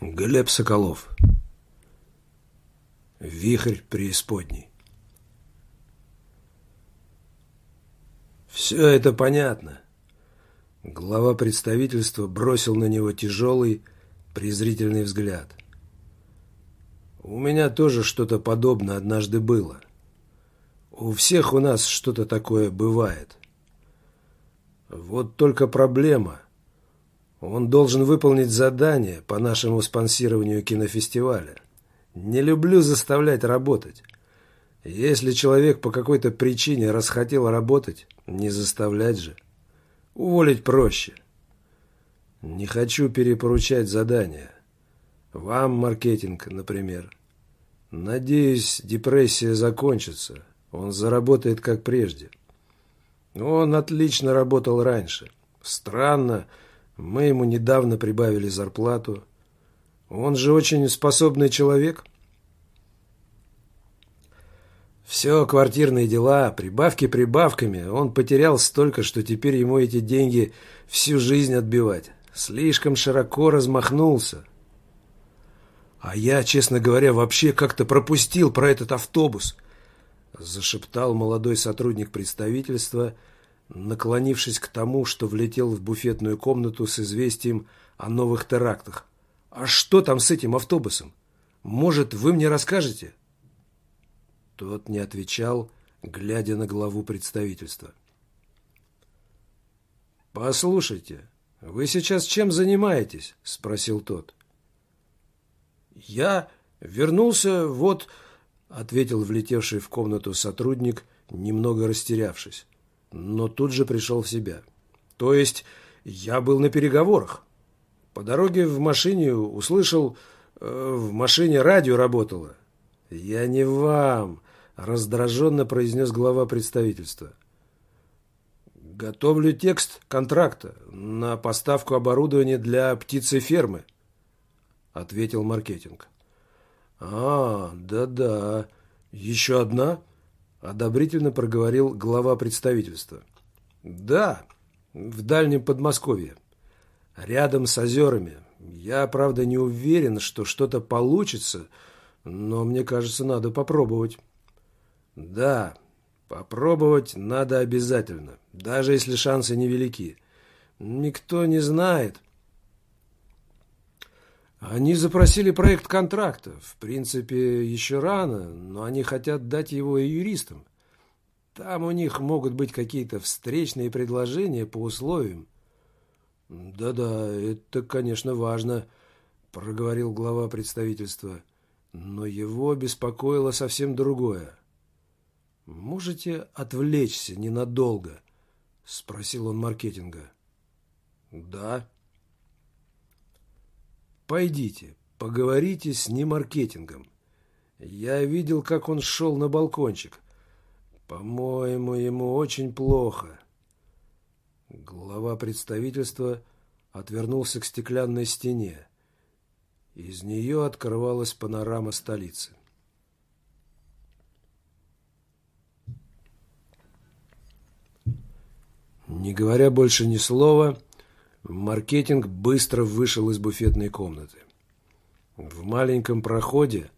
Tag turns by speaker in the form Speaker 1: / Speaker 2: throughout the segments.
Speaker 1: Глеб Соколов. Вихрь преисподней. Все это понятно. Глава представительства бросил на него тяжелый, презрительный взгляд. У меня тоже что-то подобное однажды было. У всех у нас что-то такое бывает. Вот только проблема – он должен выполнить задание по нашему спонсированию кинофестиваля. Не люблю заставлять работать. Если человек по какой-то причине расхотел работать, не заставлять же. Уволить проще. Не хочу перепоручать задания. Вам маркетинг, например. Надеюсь, депрессия закончится. Он заработает как прежде. Он отлично работал раньше. Странно, мы ему недавно прибавили зарплату. Он же очень способный человек. Все квартирные дела, прибавки прибавками. Он потерял столько, что теперь ему эти деньги всю жизнь отбивать. Слишком широко размахнулся. А я, честно говоря, вообще как-то пропустил про этот автобус, зашептал молодой сотрудник представительства, наклонившись к тому, что влетел в буфетную комнату с известием о новых терактах. «А что там с этим автобусом? Может, вы мне расскажете?» Тот не отвечал, глядя на главу представительства. «Послушайте, вы сейчас чем занимаетесь?» – спросил тот. «Я вернулся, вот...» – ответил влетевший в комнату сотрудник, немного растерявшись но тут же пришел в себя. То есть я был на переговорах. По дороге в машине услышал, э, в машине радио работало. «Я не вам», – раздраженно произнес глава представительства. «Готовлю текст контракта на поставку оборудования для птицефермы», – ответил маркетинг. «А, да-да. Еще одна?» Одобрительно проговорил глава представительства. Да, в дальнем Подмосковье. Рядом с озерами. Я, правда, не уверен, что что-то получится, но мне кажется, надо попробовать. Да, попробовать надо обязательно, даже если шансы невелики. Никто не знает, они запросили проект контракта. В принципе, еще рано, но они хотят дать его и юристам. Там у них могут быть какие-то встречные предложения по условиям. «Да-да, это, конечно, важно», – проговорил глава представительства. Но его беспокоило совсем другое. «Можете отвлечься ненадолго?» – спросил он маркетинга. «Да», Пойдите, поговорите с ним маркетингом. Я видел, как он шел на балкончик. По-моему, ему очень плохо. Глава представительства отвернулся к стеклянной стене. Из нее открывалась панорама столицы. Не говоря больше ни слова, Маркетинг быстро вышел из буфетной комнаты. В маленьком проходе,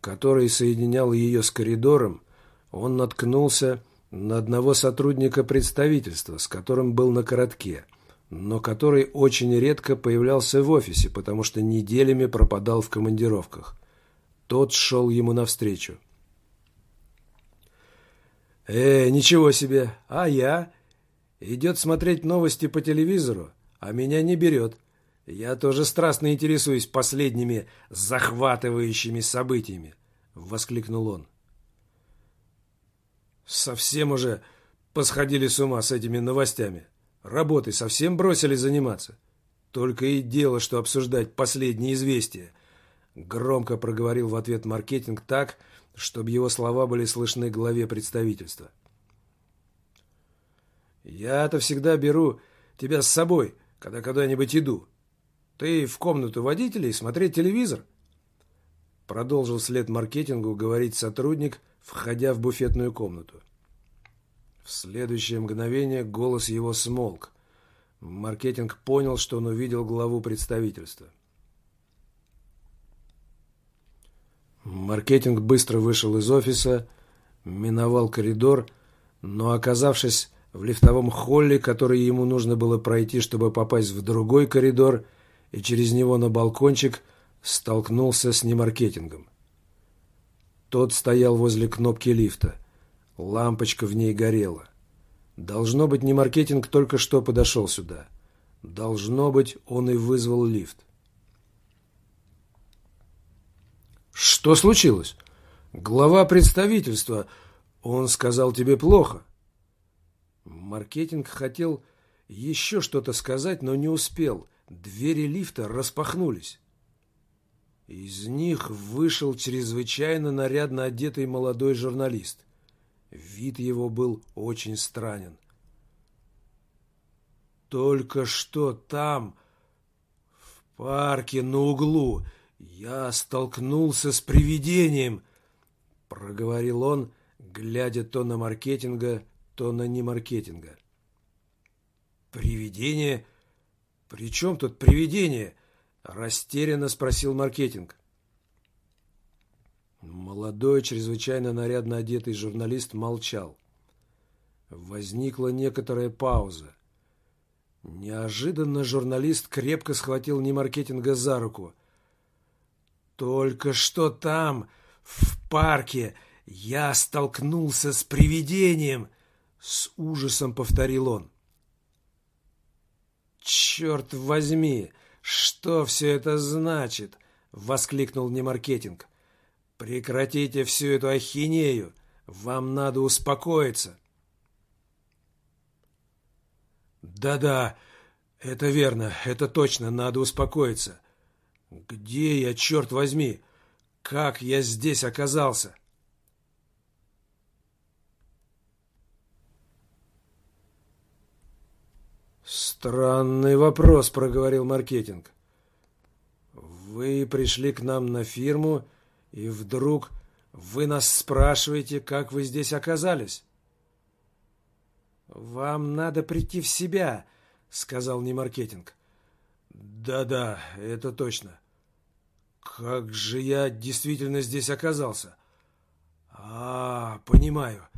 Speaker 1: который соединял ее с коридором, он наткнулся на одного сотрудника представительства, с которым был на коротке, но который очень редко появлялся в офисе, потому что неделями пропадал в командировках. Тот шел ему навстречу. «Э, ничего себе! А я? Идет смотреть новости по телевизору?» А меня не берет. Я тоже страстно интересуюсь последними захватывающими событиями, — воскликнул он. Совсем уже посходили с ума с этими новостями. Работой совсем бросили заниматься. Только и дело, что обсуждать последние известия. Громко проговорил в ответ маркетинг так, чтобы его слова были слышны главе представительства. «Я-то всегда беру тебя с собой», когда когда-нибудь иду. Ты в комнату водителей смотреть телевизор?» Продолжил след маркетингу говорить сотрудник, входя в буфетную комнату. В следующее мгновение голос его смолк. Маркетинг понял, что он увидел главу представительства. Маркетинг быстро вышел из офиса, миновал коридор, но, оказавшись в лифтовом холле, который ему нужно было пройти, чтобы попасть в другой коридор, и через него на балкончик, столкнулся с немаркетингом. Тот стоял возле кнопки лифта. Лампочка в ней горела. Должно быть, немаркетинг только что подошел сюда. Должно быть, он и вызвал лифт. «Что случилось? Глава представительства. Он сказал тебе плохо». Маркетинг хотел еще что-то сказать, но не успел. Двери лифта распахнулись. Из них вышел чрезвычайно нарядно одетый молодой журналист. Вид его был очень странен. Только что там, в парке на углу, я столкнулся с привидением, проговорил он, глядя то на маркетинга, то на немаркетинга. «Привидение? При чем тут привидение?» – растерянно спросил маркетинг. Молодой, чрезвычайно нарядно одетый журналист молчал. Возникла некоторая пауза. Неожиданно журналист крепко схватил Немаркетинга за руку. «Только что там, в парке, я столкнулся с привидением!» С ужасом повторил он. «Черт возьми! Что все это значит?» Воскликнул Немаркетинг. «Прекратите всю эту ахинею! Вам надо успокоиться!» «Да-да, это верно, это точно, надо успокоиться. Где я, черт возьми? Как я здесь оказался?» «Странный вопрос», — проговорил маркетинг. «Вы пришли к нам на фирму, и вдруг вы нас спрашиваете, как вы здесь оказались?» «Вам надо прийти в себя», — сказал немаркетинг. «Да-да, это точно. Как же я действительно здесь оказался?» «А, понимаю.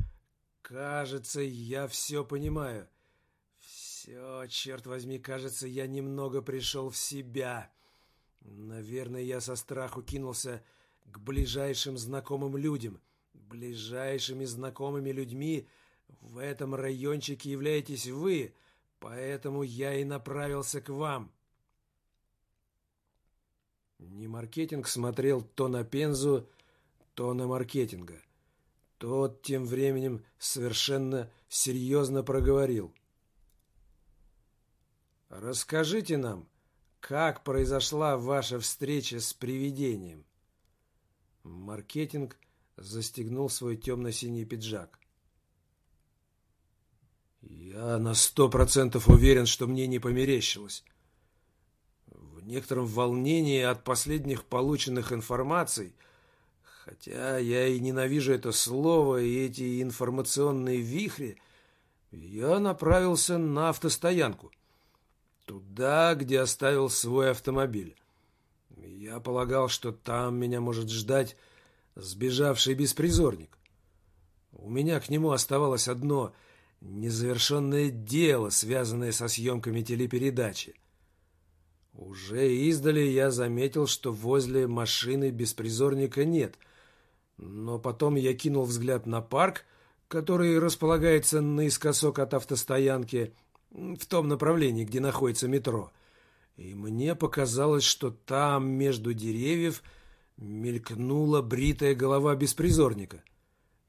Speaker 1: Кажется, я все понимаю. Все, черт возьми, кажется, я немного пришел в себя. Наверное, я со страху кинулся к ближайшим знакомым людям. Ближайшими знакомыми людьми в этом райончике являетесь вы, поэтому я и направился к вам. Не маркетинг смотрел то на Пензу, то на маркетинга. Тот тем временем совершенно серьезно проговорил – Расскажите нам, как произошла ваша встреча с привидением? Маркетинг застегнул свой темно-синий пиджак. Я на сто процентов уверен, что мне не померещилось. В некотором волнении от последних полученных информаций, хотя я и ненавижу это слово и эти информационные вихри, я направился на автостоянку – Туда, где оставил свой автомобиль. Я полагал, что там меня может ждать сбежавший беспризорник. У меня к нему оставалось одно незавершенное дело, связанное со съемками телепередачи. Уже издали я заметил, что возле машины беспризорника нет, но потом я кинул взгляд на парк, который располагается наискосок от автостоянки, в том направлении, где находится метро. И мне показалось, что там, между деревьев, мелькнула бритая голова беспризорника.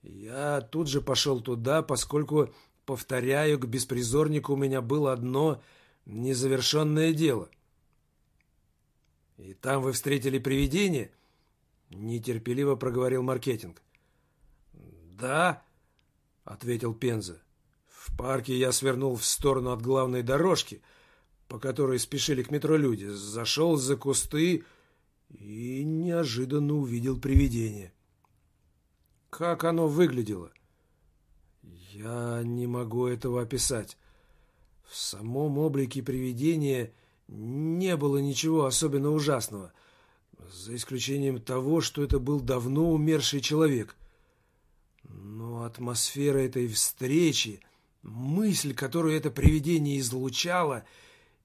Speaker 1: Я тут же пошел туда, поскольку, повторяю, к беспризорнику у меня было одно незавершенное дело. «И там вы встретили привидение?» — нетерпеливо проговорил маркетинг. «Да», — ответил Пенза. В парке я свернул в сторону от главной дорожки, по которой спешили к метро люди, зашел за кусты и неожиданно увидел привидение. Как оно выглядело? Я не могу этого описать. В самом облике привидения не было ничего особенно ужасного. За исключением того, что это был давно умерший человек. Но атмосфера этой встречи, мысль, которую это привидение излучало,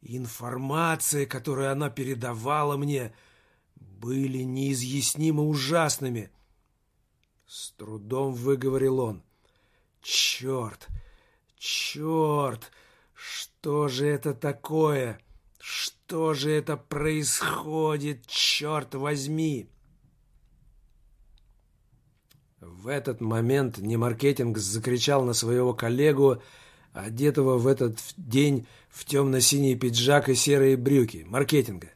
Speaker 1: информация, которую она передавала мне, были неизъяснимо ужасными. С трудом выговорил он. «Черт! Черт! Что же это такое? Что же это происходит, черт возьми?» В этот момент Немаркетинг закричал на своего коллегу, одетого в этот день в темно-синий пиджак и серые брюки, маркетинга.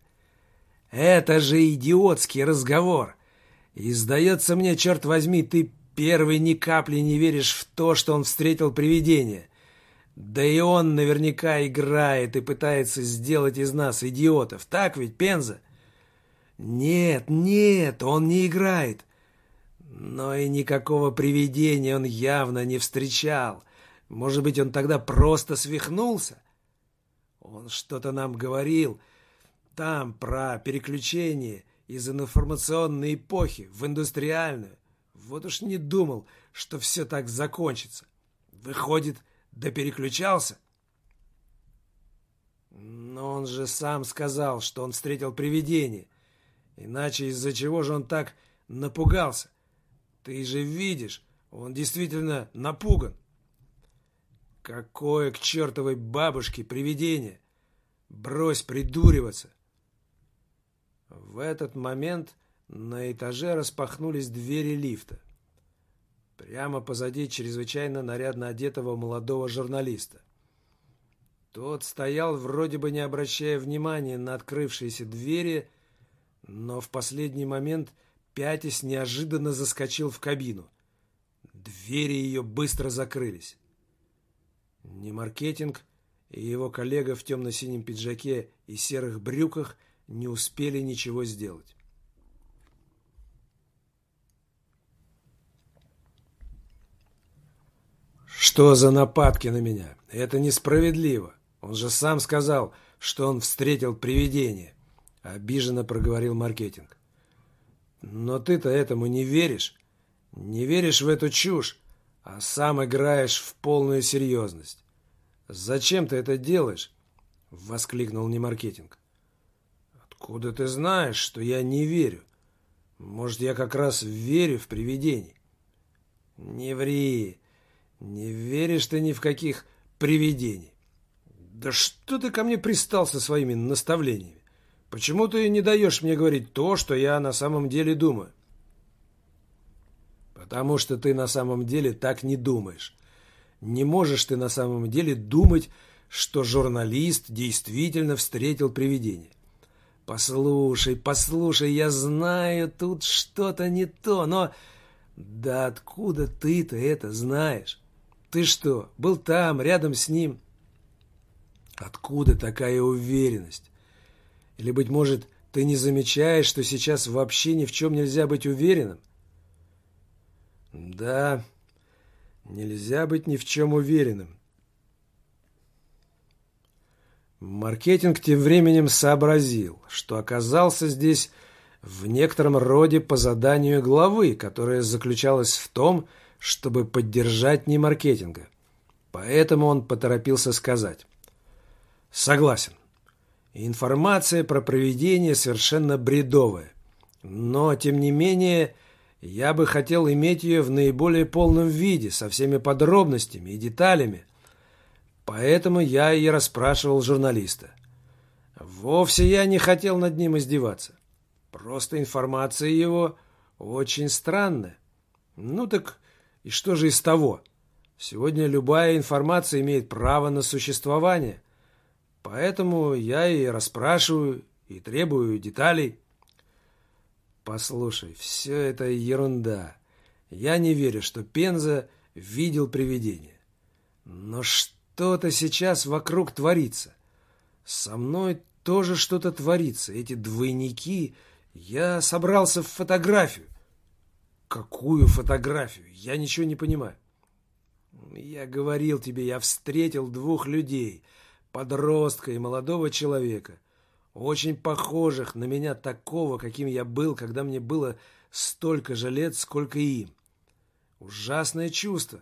Speaker 1: «Это же идиотский разговор! И сдается мне, черт возьми, ты первый ни капли не веришь в то, что он встретил привидение. Да и он наверняка играет и пытается сделать из нас идиотов. Так ведь, Пенза? Нет, нет, он не играет. Но и никакого привидения он явно не встречал. Может быть, он тогда просто свихнулся? Он что-то нам говорил там про переключение из информационной эпохи в индустриальную. Вот уж не думал, что все так закончится. Выходит, да переключался. Но он же сам сказал, что он встретил привидение. Иначе из-за чего же он так напугался? Ты же видишь, он действительно напуган. Какое к чертовой бабушке привидение! Брось придуриваться! В этот момент на этаже распахнулись двери лифта. Прямо позади чрезвычайно нарядно одетого молодого журналиста. Тот стоял, вроде бы не обращая внимания на открывшиеся двери, но в последний момент, пятясь, неожиданно заскочил в кабину. Двери ее быстро закрылись. Не маркетинг и его коллега в темно-синем пиджаке и серых брюках не успели ничего сделать. Что за нападки на меня? Это несправедливо. Он же сам сказал, что он встретил привидение. Обиженно проговорил маркетинг. Но ты-то этому не веришь. Не веришь в эту чушь, а сам играешь в полную серьезность. Зачем ты это делаешь? Воскликнул Немаркетинг. Откуда ты знаешь, что я не верю? Может, я как раз верю в привидений? Не ври. Не веришь ты ни в каких привидений. Да что ты ко мне пристал со своими наставлениями? Почему ты не даешь мне говорить то, что я на самом деле думаю? Потому что ты на самом деле так не думаешь. Не можешь ты на самом деле думать, что журналист действительно встретил привидение. «Послушай, послушай, я знаю, тут что-то не то, но...» «Да откуда ты-то это знаешь? Ты что, был там, рядом с ним?» «Откуда такая уверенность? Или, быть может, ты не замечаешь, что сейчас вообще ни в чем нельзя быть уверенным?» «Да, нельзя быть ни в чем уверенным. Маркетинг тем временем сообразил, что оказался здесь в некотором роде по заданию главы, которое заключалось в том, чтобы поддержать не маркетинга. Поэтому он поторопился сказать. Согласен. Информация про проведение совершенно бредовая. Но, тем не менее, я бы хотел иметь ее в наиболее полном виде, со всеми подробностями и деталями, Поэтому я и расспрашивал журналиста. Вовсе я не хотел над ним издеваться. Просто информация его очень странная. Ну так и что же из того? Сегодня любая информация имеет право на существование. Поэтому я и расспрашиваю, и требую деталей. Послушай, все это ерунда. Я не верю, что Пенза видел привидение. Но что? Что-то сейчас вокруг творится. Со мной тоже что-то творится. Эти двойники... Я собрался в фотографию. Какую фотографию? Я ничего не понимаю. Я говорил тебе, я встретил двух людей. Подростка и молодого человека. очень похожих на меня такого, каким я был, когда мне было столько же лет, сколько и им. Ужасное чувство,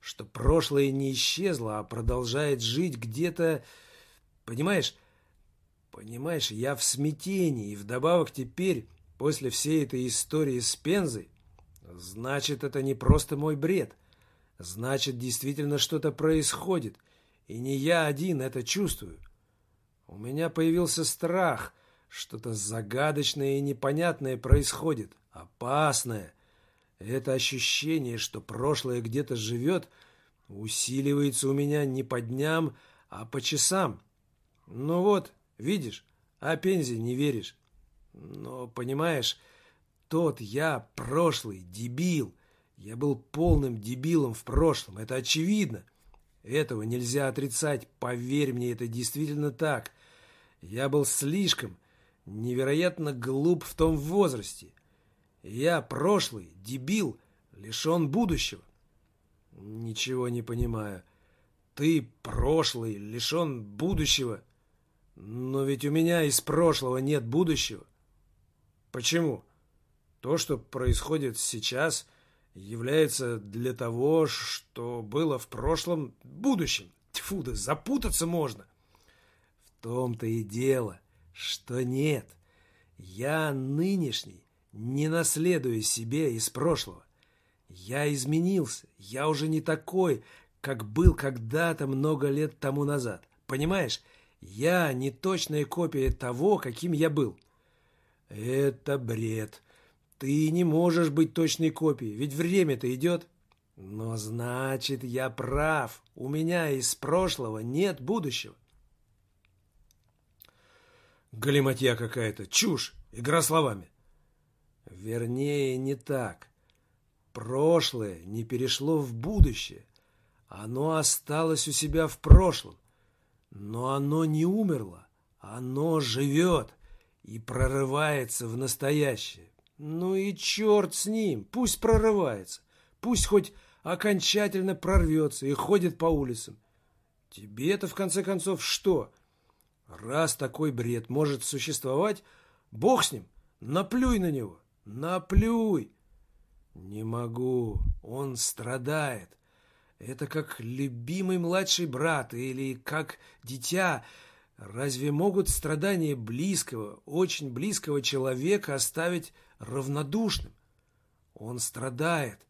Speaker 1: что прошлое не исчезло, а продолжает жить где-то... Понимаешь? Понимаешь, я в смятении, и вдобавок теперь, после всей этой истории с Пензой, значит, это не просто мой бред. Значит, действительно что-то происходит, и не я один это чувствую. У меня появился страх, что-то загадочное и непонятное происходит, опасное. Это ощущение, что прошлое где-то живет, усиливается у меня не по дням, а по часам. Ну вот, видишь, а Пензе не веришь. Но, понимаешь, тот я, прошлый, дебил. Я был полным дебилом в прошлом, это очевидно. Этого нельзя отрицать, поверь мне, это действительно так. Я был слишком, невероятно глуп в том возрасте. Я прошлый, дебил, лишен будущего. Ничего не понимаю. Ты прошлый, лишен будущего. Но ведь у меня из прошлого нет будущего. Почему? То, что происходит сейчас, является для того, что было в прошлом, будущем. Тьфу, да запутаться можно. В том-то и дело, что нет. Я нынешний, не наследую себе из прошлого. Я изменился, я уже не такой, как был когда-то много лет тому назад. Понимаешь, я не точная копия того, каким я был. Это бред. Ты не можешь быть точной копией, ведь время-то идет. Но значит, я прав. У меня из прошлого нет будущего. Галиматья какая-то, чушь, игра словами. Вернее, не так. Прошлое не перешло в будущее. Оно осталось у себя в прошлом. Но оно не умерло. Оно живет и прорывается в настоящее. Ну и черт с ним, пусть прорывается. Пусть хоть окончательно прорвется и ходит по улицам. Тебе-то, в конце концов, что? Раз такой бред может существовать, бог с ним, наплюй на него, наплюй. Не могу, он страдает. Это как любимый младший брат или как дитя. Разве могут страдания близкого, очень близкого человека оставить равнодушным? Он страдает.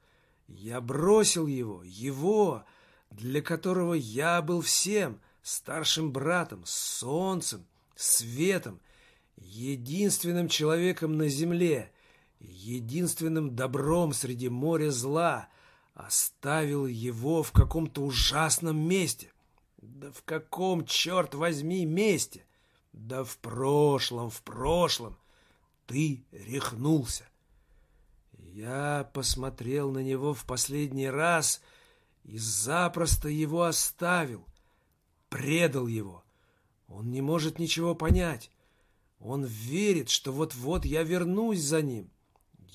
Speaker 1: Я бросил его, его, для которого я был всем, старшим братом, солнцем, светом, единственным человеком на земле, единственным добром среди моря зла, оставил его в каком-то ужасном месте. Да в каком, черт возьми, месте? Да в прошлом, в прошлом. Ты рехнулся. Я посмотрел на него в последний раз и запросто его оставил, предал его. Он не может ничего понять. Он верит, что вот-вот я вернусь за ним.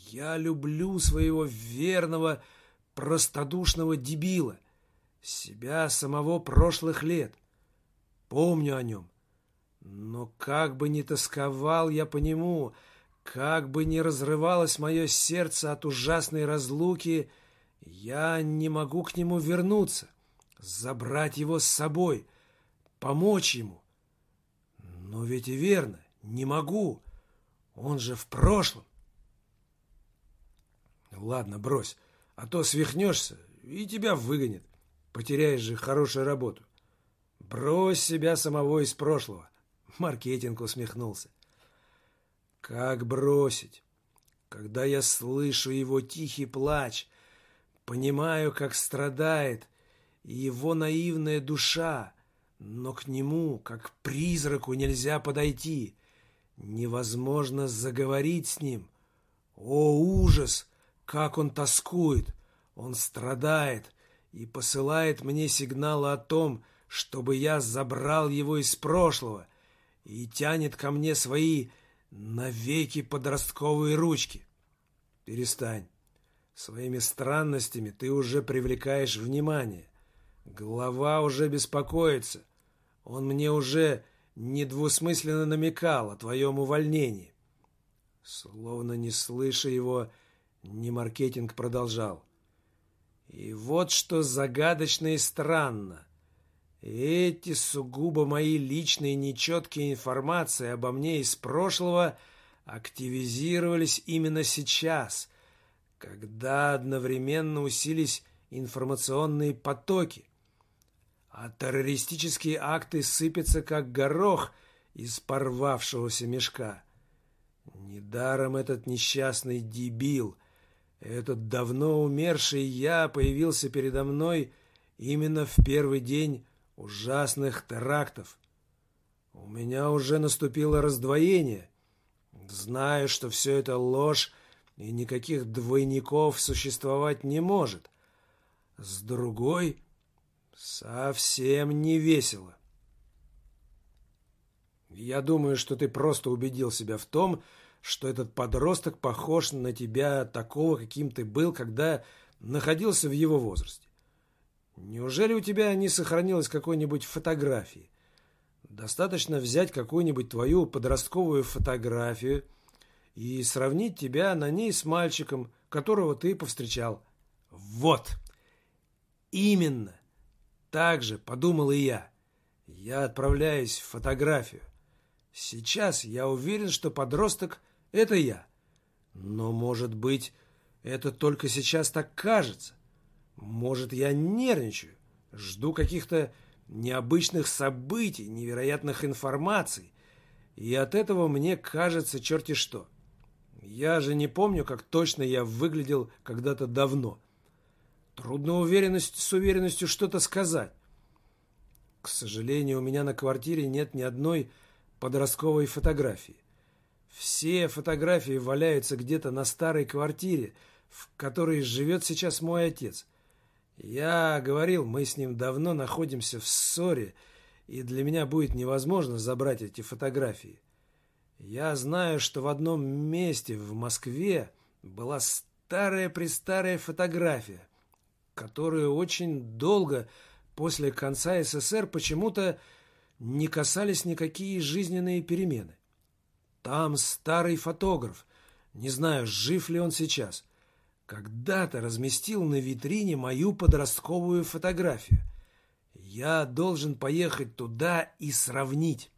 Speaker 1: Я люблю своего верного, простодушного дебила, себя самого прошлых лет. Помню о нем. Но как бы ни тосковал я по нему, как бы ни разрывалось мое сердце от ужасной разлуки, я не могу к нему вернуться, забрать его с собой, помочь ему. Но ведь и верно, не могу. Он же в прошлом. Ладно, брось, а то свихнешься и тебя выгонят. Потеряешь же хорошую работу. Брось себя самого из прошлого. Маркетинг усмехнулся. Как бросить? Когда я слышу его тихий плач, понимаю, как страдает его наивная душа, но к нему, как к призраку, нельзя подойти. Невозможно заговорить с ним. О, ужас! Как он тоскует! Он страдает и посылает мне сигналы о том, чтобы я забрал его из прошлого и тянет ко мне свои навеки подростковые ручки. Перестань. Своими странностями ты уже привлекаешь внимание. Голова уже беспокоится. Он мне уже недвусмысленно намекал о твоем увольнении. Словно не слыша его, не маркетинг продолжал. И вот что загадочно и странно. Эти сугубо мои личные нечеткие информации обо мне из прошлого активизировались именно сейчас, когда одновременно усилились информационные потоки, а террористические акты сыпятся как горох из порвавшегося мешка. Недаром этот несчастный дебил, этот давно умерший я появился передо мной именно в первый день ужасных терактов. У меня уже наступило раздвоение. Знаю, что все это ложь, и никаких двойников существовать не может. С другой, совсем не весело. Я думаю, что ты просто убедил себя в том, что этот подросток похож на тебя такого, каким ты был, когда находился в его возрасте. Неужели у тебя не сохранилось какой-нибудь фотографии? Достаточно взять какую-нибудь твою подростковую фотографию и сравнить тебя на ней с мальчиком, которого ты повстречал. Вот! Именно! Так же подумал и я. Я отправляюсь в фотографию. Сейчас я уверен, что подросток – это я. Но, может быть, это только сейчас так кажется. Может, я нервничаю, жду каких-то необычных событий, невероятных информаций, и от этого мне кажется черти что. Я же не помню, как точно я выглядел когда-то давно. Трудно уверенность с уверенностью что-то сказать. К сожалению, у меня на квартире нет ни одной подростковой фотографии. Все фотографии валяются где-то на старой квартире, в которой живет сейчас мой отец – я говорил, мы с ним давно находимся в ссоре, и для меня будет невозможно забрать эти фотографии. Я знаю, что в одном месте в Москве была старая-престарая фотография, которую очень долго после конца СССР почему-то не касались никакие жизненные перемены. Там старый фотограф, не знаю, жив ли он сейчас – когда-то разместил на витрине мою подростковую фотографию. Я должен поехать туда и сравнить.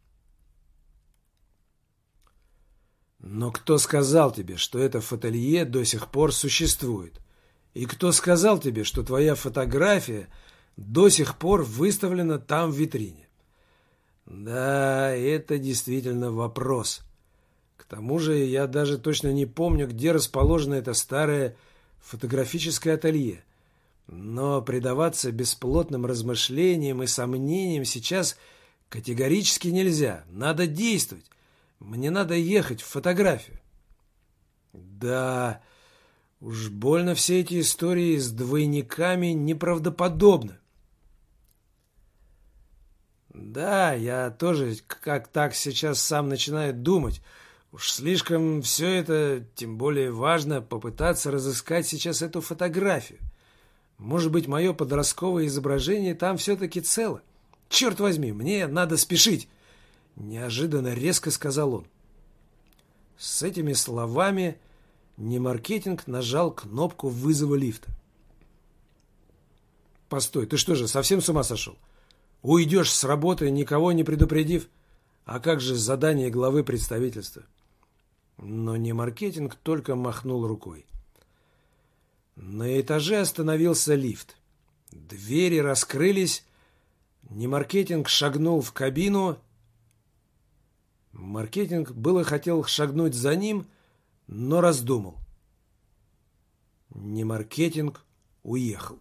Speaker 1: Но кто сказал тебе, что это фотолье до сих пор существует? И кто сказал тебе, что твоя фотография до сих пор выставлена там в витрине? Да, это действительно вопрос. К тому же я даже точно не помню, где расположена эта старая фотографическое ателье. Но предаваться бесплотным размышлениям и сомнениям сейчас категорически нельзя. Надо действовать. Мне надо ехать в фотографию. Да, уж больно все эти истории с двойниками неправдоподобны. Да, я тоже как так сейчас сам начинаю думать – Уж слишком все это, тем более важно попытаться разыскать сейчас эту фотографию. Может быть, мое подростковое изображение там все-таки цело. Черт возьми, мне надо спешить!» Неожиданно резко сказал он. С этими словами Немаркетинг нажал кнопку вызова лифта. «Постой, ты что же, совсем с ума сошел? Уйдешь с работы, никого не предупредив? А как же задание главы представительства?» Но не маркетинг только махнул рукой. На этаже остановился лифт. Двери раскрылись. Не маркетинг шагнул в кабину. Маркетинг было хотел шагнуть за ним, но раздумал. Не маркетинг уехал.